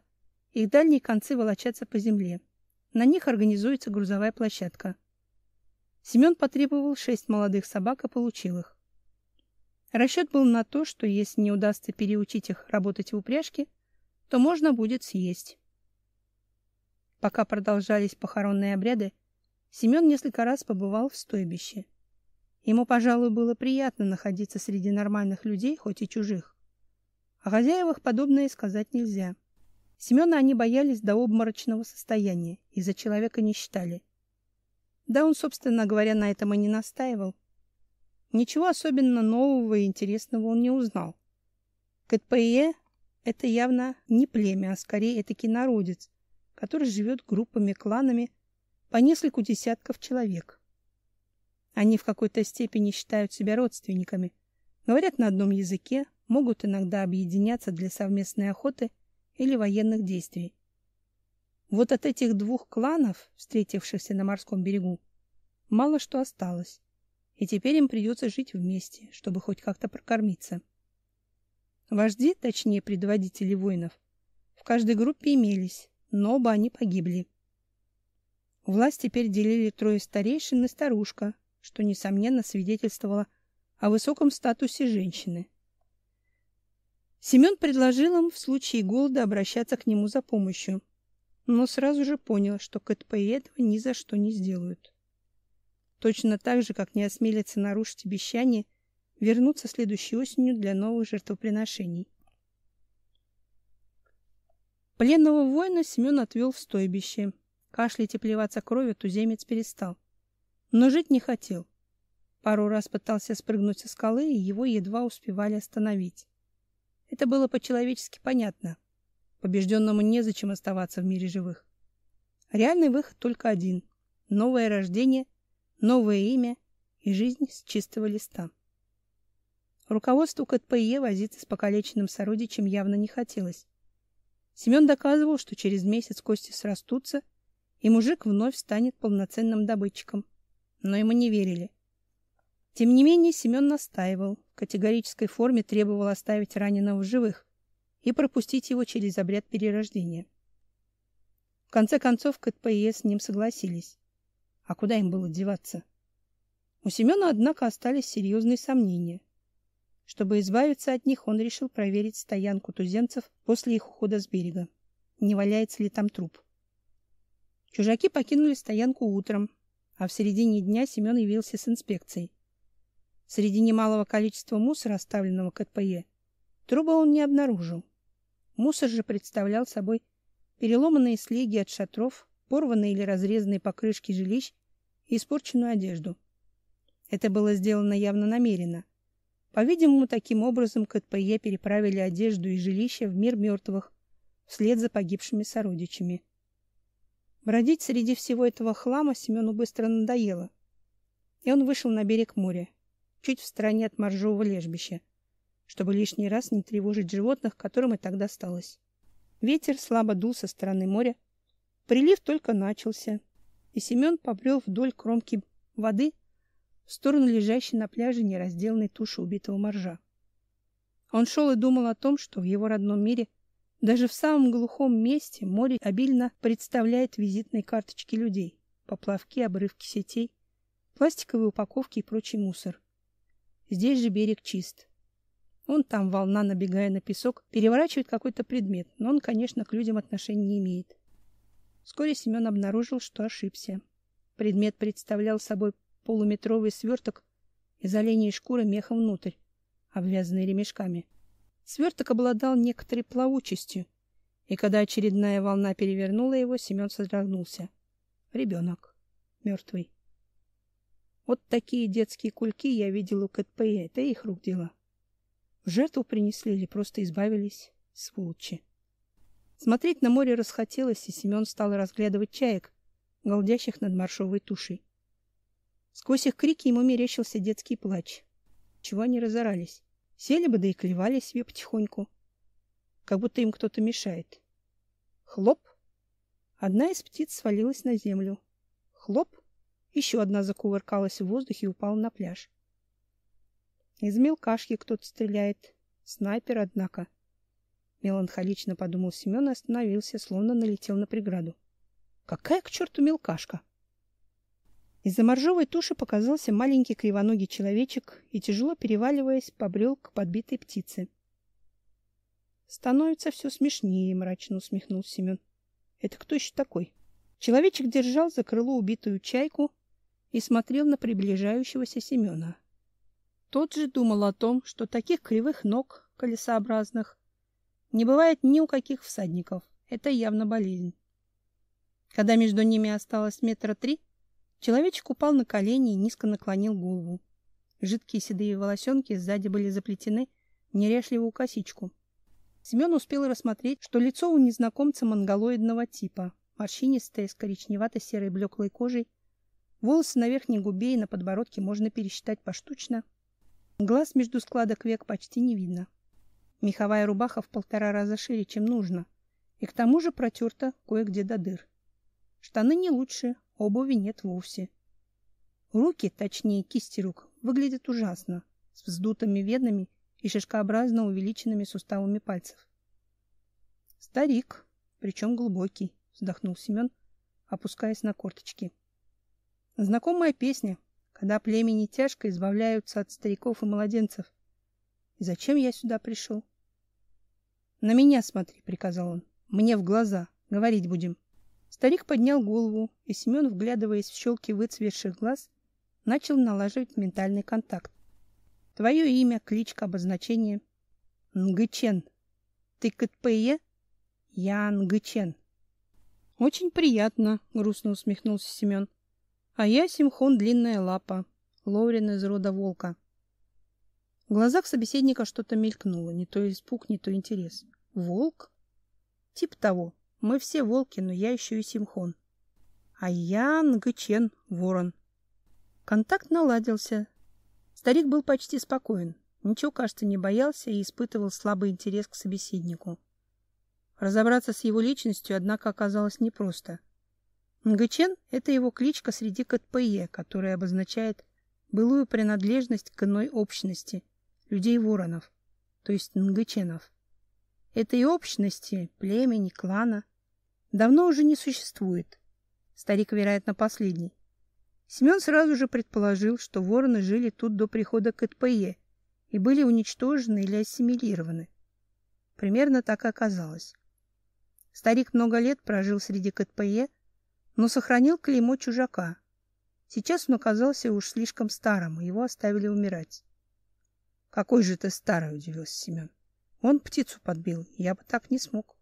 их дальние концы волочатся по земле. На них организуется грузовая площадка. Семен потребовал шесть молодых собак и получил их. Расчет был на то, что если не удастся переучить их работать в упряжке, то можно будет съесть. Пока продолжались похоронные обряды, Семен несколько раз побывал в стойбище. Ему, пожалуй, было приятно находиться среди нормальных людей, хоть и чужих. О хозяевах подобное сказать нельзя. Семена они боялись до обморочного состояния и за человека не считали. Да он, собственно говоря, на этом и не настаивал. Ничего особенно нового и интересного он не узнал. КТПЕ — это явно не племя, а скорее этакий народец, который живет группами, кланами, по нескольку десятков человек. Они в какой-то степени считают себя родственниками, говорят на одном языке, могут иногда объединяться для совместной охоты или военных действий. Вот от этих двух кланов, встретившихся на морском берегу, мало что осталось, и теперь им придется жить вместе, чтобы хоть как-то прокормиться. Вожди, точнее предводители воинов, в каждой группе имелись, но оба они погибли. Власть теперь делили трое старейшин и старушка, что, несомненно, свидетельствовало о высоком статусе женщины. Семен предложил им в случае голода обращаться к нему за помощью, но сразу же понял, что КТП этого ни за что не сделают. Точно так же, как не осмелятся нарушить обещание вернуться следующей осенью для новых жертвоприношений. Пленного воина Семен отвел в стойбище, Кашлять и плеваться кровью туземец перестал. Но жить не хотел. Пару раз пытался спрыгнуть со скалы, и его едва успевали остановить. Это было по-человечески понятно. Побежденному незачем оставаться в мире живых. Реальный выход только один. Новое рождение, новое имя и жизнь с чистого листа. Руководству КТПЕ возиться с покалеченным сородичем явно не хотелось. Семен доказывал, что через месяц кости срастутся, и мужик вновь станет полноценным добытчиком. Но ему не верили. Тем не менее, Семен настаивал, в категорической форме требовал оставить раненого в живых и пропустить его через обряд перерождения. В конце концов, КТПЕ с ним согласились. А куда им было деваться? У Семена, однако, остались серьезные сомнения. Чтобы избавиться от них, он решил проверить стоянку туземцев после их ухода с берега. Не валяется ли там труп? Чужаки покинули стоянку утром, а в середине дня Семен явился с инспекцией. Среди немалого количества мусора, оставленного КПЕ, труба он не обнаружил. Мусор же представлял собой переломанные слеги от шатров, порванные или разрезанные покрышки жилищ и испорченную одежду. Это было сделано явно намеренно. По-видимому, таким образом КТПЕ переправили одежду и жилище в мир мертвых вслед за погибшими сородичами. Бродить среди всего этого хлама Семену быстро надоело, и он вышел на берег моря, чуть в стороне от моржового лежбища, чтобы лишний раз не тревожить животных, которым и тогда осталось. Ветер слабо дул со стороны моря, прилив только начался, и Семен побрел вдоль кромки воды в сторону лежащей на пляже неразделанной туши убитого моржа. Он шел и думал о том, что в его родном мире, даже в самом глухом месте, море обильно представляет визитные карточки людей, поплавки, обрывки сетей, пластиковые упаковки и прочий мусор. Здесь же берег чист. Он там, волна, набегая на песок, переворачивает какой-то предмет, но он, конечно, к людям отношения не имеет. Вскоре Семен обнаружил, что ошибся. Предмет представлял собой полуметровый сверток из оленей шкуры мехом внутрь, обвязанный ремешками. Сверток обладал некоторой плавучестью, и когда очередная волна перевернула его, Семен содрогнулся. Ребенок. Мертвый. Вот такие детские кульки я видел у КТПЕ. Это их рук дело. В жертву принесли или просто избавились? Сволочи. Смотреть на море расхотелось, и Семен стал разглядывать чаек, голдящих над маршовой тушей. Сквозь их крики ему мерещился детский плач. Чего они разорались? Сели бы, да и клевали себе потихоньку. Как будто им кто-то мешает. Хлоп! Одна из птиц свалилась на землю. Хлоп! Еще одна закувыркалась в воздухе и упала на пляж. Из мелкашки кто-то стреляет. Снайпер, однако. Меланхолично подумал Семен и остановился, словно налетел на преграду. Какая к черту мелкашка? Из-за моржовой туши показался маленький кривоногий человечек и, тяжело переваливаясь, побрел к подбитой птице. «Становится все смешнее», — мрачно усмехнулся Семен. «Это кто еще такой?» Человечек держал за крыло убитую чайку и смотрел на приближающегося Семена. Тот же думал о том, что таких кривых ног, колесообразных, не бывает ни у каких всадников. Это явно болезнь. Когда между ними осталось метра три, Человечек упал на колени и низко наклонил голову. Жидкие седые волосенки сзади были заплетены в неряшливую косичку. Семен успел рассмотреть, что лицо у незнакомца монголоидного типа, морщинистое, с коричневато-серой блеклой кожей, волосы на верхней губе и на подбородке можно пересчитать поштучно. Глаз между складок век почти не видно. Меховая рубаха в полтора раза шире, чем нужно, и к тому же протерта кое-где до дыр. Штаны не лучше, обуви нет вовсе. Руки, точнее кисти рук, выглядят ужасно, с вздутыми венами и шишкообразно увеличенными суставами пальцев. Старик, причем глубокий, вздохнул Семен, опускаясь на корточки. Знакомая песня, когда племени тяжко избавляются от стариков и младенцев. И зачем я сюда пришел? На меня смотри, приказал он. Мне в глаза. Говорить будем. Старик поднял голову, и Семен, вглядываясь в щелки выцветших глаз, начал налаживать ментальный контакт. Твое имя, кличка, обозначение. Нгычен. Ты КТПЕ? Я Нгычен. Очень приятно, грустно усмехнулся Семен. А я Симхон Длинная Лапа, Ловрин из рода Волка. В глазах собеседника что-то мелькнуло, не то испуг, не то интерес. Волк? Тип того. Мы все волки, но я еще и симхон. А я Нгычен, ворон. Контакт наладился. Старик был почти спокоен. Ничего, кажется, не боялся и испытывал слабый интерес к собеседнику. Разобраться с его личностью, однако, оказалось непросто. Нгычен — это его кличка среди КТПЕ, которая обозначает былую принадлежность к иной общности — людей-воронов, то есть нгыченов. Этой общности, племени, клана давно уже не существует. Старик, вероятно, последний. Семен сразу же предположил, что вороны жили тут до прихода КТПЕ и были уничтожены или ассимилированы. Примерно так и оказалось. Старик много лет прожил среди КТПЕ, но сохранил клеймо чужака. Сейчас он оказался уж слишком старым, и его оставили умирать. — Какой же ты старый, — удивился Семен. — Он птицу подбил, я бы так не смог.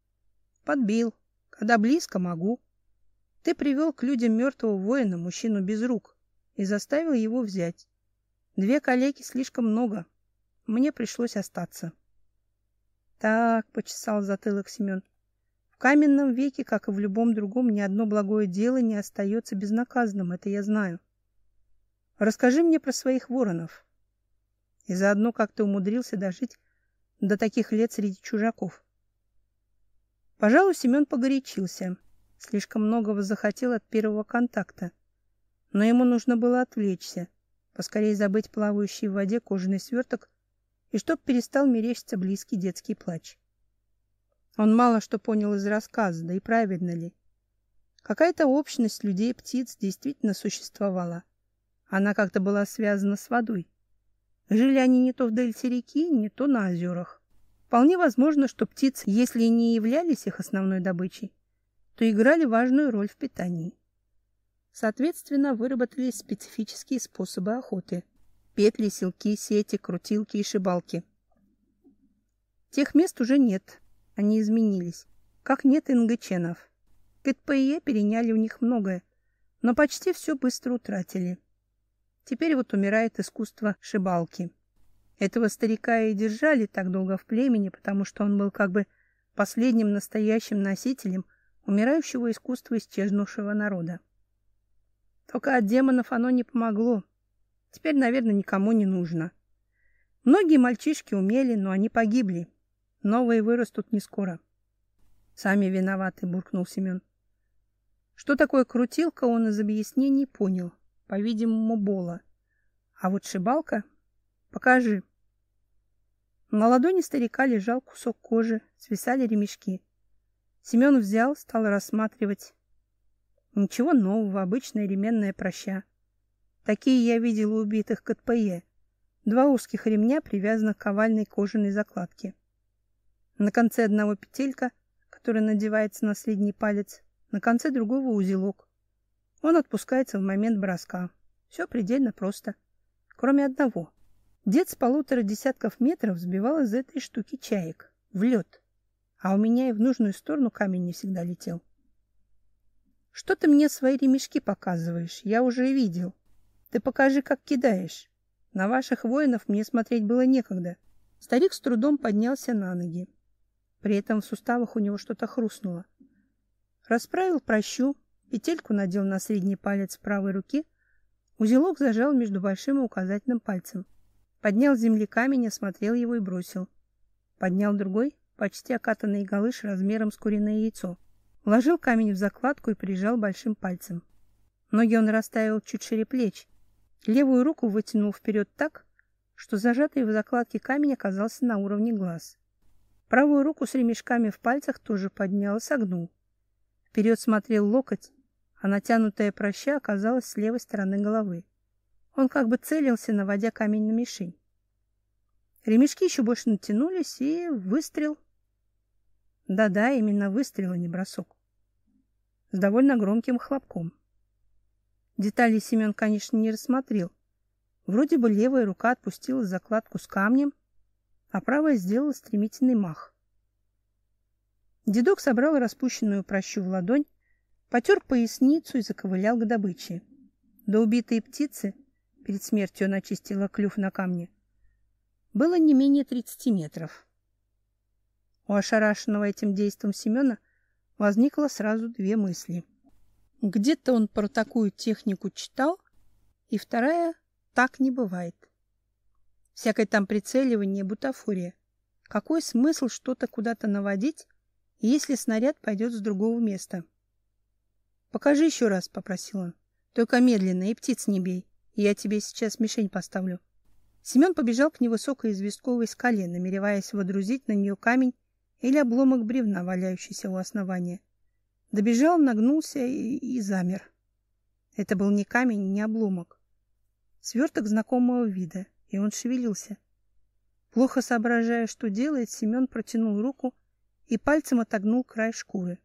— Подбил, когда близко, могу. Ты привел к людям мертвого воина, мужчину без рук, и заставил его взять. Две калеки слишком много. Мне пришлось остаться. Так, почесал затылок Семен. В каменном веке, как и в любом другом, ни одно благое дело не остается безнаказанным, это я знаю. Расскажи мне про своих воронов. И заодно, как ты умудрился дожить до таких лет среди чужаков. Пожалуй, Семен погорячился. Слишком многого захотел от первого контакта. Но ему нужно было отвлечься, поскорее забыть плавающий в воде кожаный сверток и чтоб перестал мерещиться близкий детский плач. Он мало что понял из рассказа, да и правильно ли. Какая-то общность людей и птиц действительно существовала. Она как-то была связана с водой. Жили они не то в дельте реки, не то на озерах. Вполне возможно, что птицы, если и не являлись их основной добычей, то играли важную роль в питании. Соответственно, выработались специфические способы охоты. Петли, селки, сети, крутилки и шибалки. Тех мест уже нет, они изменились. Как нет ингченов. КТПЕ переняли у них многое, но почти все быстро утратили. Теперь вот умирает искусство шибалки. Этого старика и держали так долго в племени, потому что он был как бы последним настоящим носителем умирающего искусства исчезнувшего народа. Только от демонов оно не помогло. Теперь, наверное, никому не нужно. Многие мальчишки умели, но они погибли. Новые вырастут не скоро. Сами виноваты, буркнул Семен. Что такое крутилка, он из объяснений понял. По-видимому, бола. А вот шибалка? Покажи. На ладони старика лежал кусок кожи, свисали ремешки. Семен взял, стал рассматривать. Ничего нового, обычная ременная проща. Такие я видел у убитых КТПЕ. Два узких ремня, привязанных к овальной кожаной закладке. На конце одного петелька, которая надевается на средний палец, на конце другого узелок. Он отпускается в момент броска. Все предельно просто. Кроме одного. Дед с полутора десятков метров сбивал из этой штуки чаек. В лед. А у меня и в нужную сторону камень не всегда летел. Что ты мне свои ремешки показываешь? Я уже видел. Ты покажи, как кидаешь. На ваших воинов мне смотреть было некогда. Старик с трудом поднялся на ноги. При этом в суставах у него что-то хрустнуло. Расправил прощу, петельку надел на средний палец правой руки, узелок зажал между большим и указательным пальцем. Поднял с земли камень, осмотрел его и бросил. Поднял другой, почти окатанный галыш размером с куриное яйцо. Вложил камень в закладку и прижал большим пальцем. Ноги он расставил чуть шире плеч. Левую руку вытянул вперед так, что зажатый в закладке камень оказался на уровне глаз. Правую руку с ремешками в пальцах тоже поднял и согнул. Вперед смотрел локоть, а натянутая проща оказалась с левой стороны головы. Он как бы целился, наводя камень на мишень. Ремешки еще больше натянулись, и выстрел. Да-да, именно выстрел, а не бросок. С довольно громким хлопком. Деталей Семен, конечно, не рассмотрел. Вроде бы левая рука отпустила закладку с камнем, а правая сделала стремительный мах. Дедок собрал распущенную прощу в ладонь, потер поясницу и заковылял к добыче. До убитой птицы, перед смертью она чистила клюв на камне, было не менее тридцати метров. У ошарашенного этим действом Семена возникло сразу две мысли. Где-то он про такую технику читал, и вторая — так не бывает. Всякое там прицеливание, бутафория. Какой смысл что-то куда-то наводить, если снаряд пойдет с другого места? Покажи еще раз, попросил он. Только медленно и птиц не бей. Я тебе сейчас мишень поставлю. Семен побежал к невысокой известковой скале, намереваясь водрузить на нее камень или обломок бревна, валяющийся у основания. Добежал, нагнулся и, и замер. Это был не камень, не обломок. Сверток знакомого вида, и он шевелился. Плохо соображая, что делает, Семен протянул руку и пальцем отогнул край шкуры.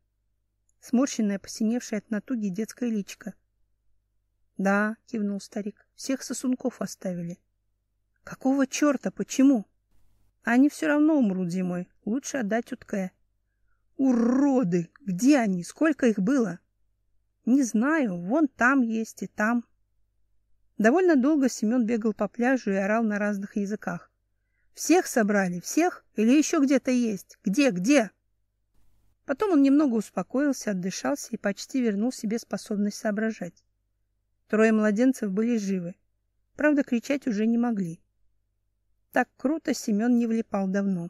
Сморщенная, посиневшая от натуги детская личка. Да, кивнул старик. Всех сосунков оставили. Какого черта? Почему? Они все равно умрут зимой. Лучше отдать утке. Уроды! Где они? Сколько их было? Не знаю. Вон там есть и там. Довольно долго Семен бегал по пляжу и орал на разных языках. «Всех собрали? Всех? Или еще где-то есть? Где? Где?» Потом он немного успокоился, отдышался и почти вернул себе способность соображать. Трое младенцев были живы. Правда, кричать уже не могли. Так круто Семен не влипал давно.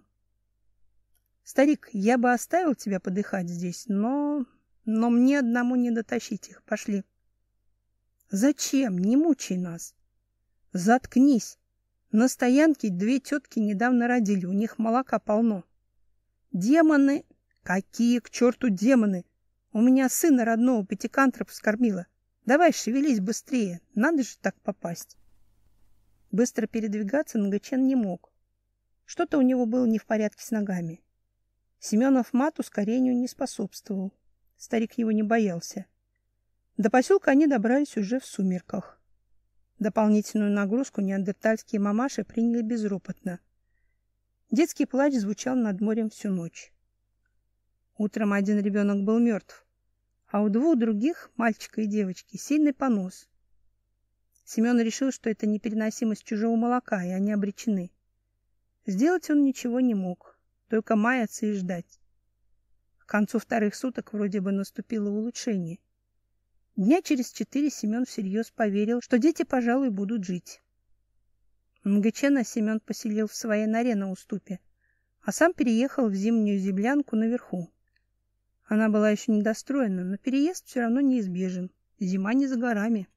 «Старик, я бы оставил тебя подыхать здесь, но... но мне одному не дотащить их. Пошли». Зачем? Не мучай нас. Заткнись. На стоянке две тетки недавно родили, у них молока полно. Демоны? Какие к черту демоны? У меня сына родного пятикантроп вскормила. Давай, шевелись быстрее, надо же так попасть. Быстро передвигаться Нагачен не мог. Что-то у него было не в порядке с ногами. Семенов мат ускорению не способствовал. Старик его не боялся. До поселка они добрались уже в сумерках. Дополнительную нагрузку неандертальские мамаши приняли безропотно. Детский плач звучал над морем всю ночь. Утром один ребенок был мертв, а у двух других, мальчика и девочки, сильный понос. Семен решил, что это непереносимость чужого молока, и они обречены. Сделать он ничего не мог, только маяться и ждать. К концу вторых суток вроде бы наступило улучшение — Дня через четыре Семен всерьез поверил, что дети, пожалуй, будут жить. Мгачена Семен поселил в своей норе на уступе, а сам переехал в зимнюю землянку наверху. Она была еще недостроена, но переезд все равно неизбежен. Зима не за горами.